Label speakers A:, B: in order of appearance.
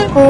A: Oh.